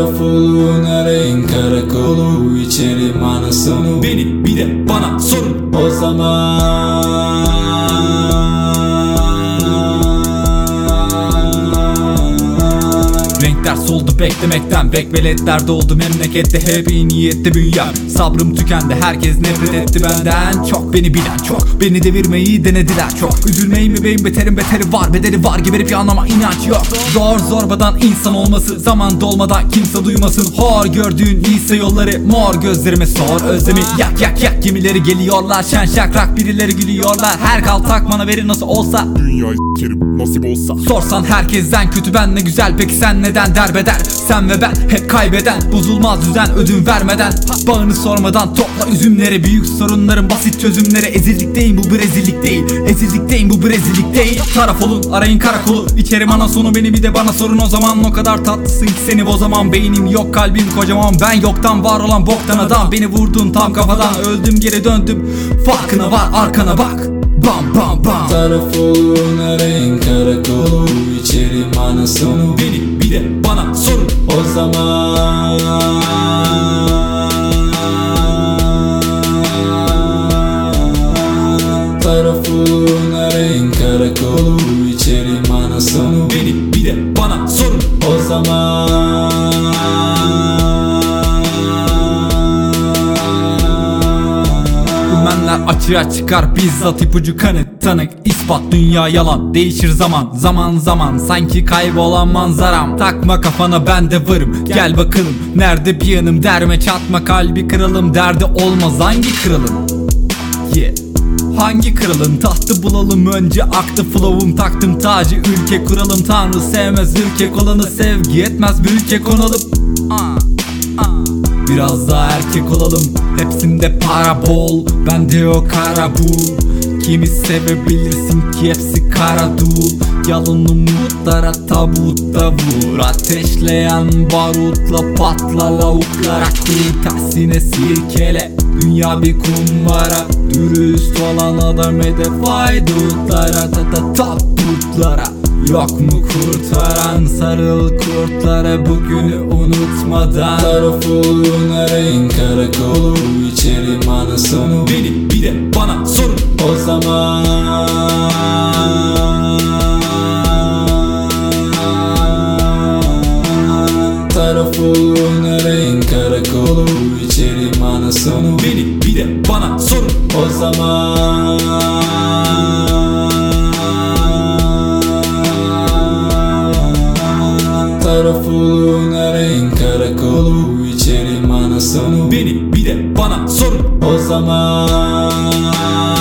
tarafına renk karakolu içerim anasını. Beni bir de bana sorun. O zaman Renkler soldu beklemekten. Bekveletler doldu memlekette. Hep iyi niyette büyüyen. Sabrım tükendi. Herkes nefret etti benden. Çok beni bilen çok. Beni devirmeyi denediler çok. Üzülmeyi mi beyin beterim beteri var. Bedeli var. Geberip yanlama. İnanç yok. Zor zorbadan insan olması. Zaman dolmadan kimse duymasın. Hor gördüğün iyiyse yolları. Mor gözlerime sor. Özlemi Yak yak yak. Gemileri geliyorlar. Şen şakrak birileri gülüyorlar. Her kal takmana verir nasıl olsa. Dünyayı s**erim. Nasip olsa. Sorsan herkesten kötü ben ne güzel. Peki sen neden derbeder Sen ve ben hep kaybeden Bozulmaz düzen ödün vermeden. Bağını sormadan topla üzümleri Büyük sorunların basit çözümleri. Ezildikteyim bu Brezillik değil. Ezildikteyim bu Brezillik değil. Taraf olun arayın karakolu. İçerim ana sonu beni bir de bana sorun. O zaman O kadar tatlısın ki seni bozamam. Beynim yok kalbim kocaman. Ben yoktan var olan boktan adam. Beni vurdun tam kafadan. Öldüm geri döndüm. Farkına var arkana bak. Bam bam bam. Taraf olun arayın karakolu. İçerim anasını Beni bir de O zaman Tarafın arayın karakolu içerim anasını. Beni bir de bana sorun. O zaman Dümenler açığa çıkar bizzat ipucu kanıt tanık. İspat dünya yalan değişir zaman. Zaman zaman sanki kaybolan manzaram. Takma kafana ben de varım. Gel bakalım nerede bir yanım derme çatma kalbi kıralım. Derdi olmaz hangi kıralım Yeah. Hangi kralın tahtı bulalım önce aktı flow'um. Taktım tacı ülke kuralım. Tanrı sevmez ülke olanı sevgi etmez bir ülke konalım. Biraz daha erkek olalım Hepsinde para bol Bende yok kara bul. Kimi sevebilirsin ki hepsi kara dul. Yalın umutlara tabutta vur. Ateşleyen barutla patla lavuklara kur Tersine sirkele Dünya bir kumbara. Dürüst olan adam hedef haydutlara Ta ta tabutlara Yok mu kurtaran sarıl kurtlara Bugünü unutmadan? Tarafın arayın karakolu içerim anasını Beni bir de bana sorun. O zaman Tarafın arayın karakolu içerim anasını Beni bir de bana sorun. O zaman anasını Beni bir de bana sorun. O zaman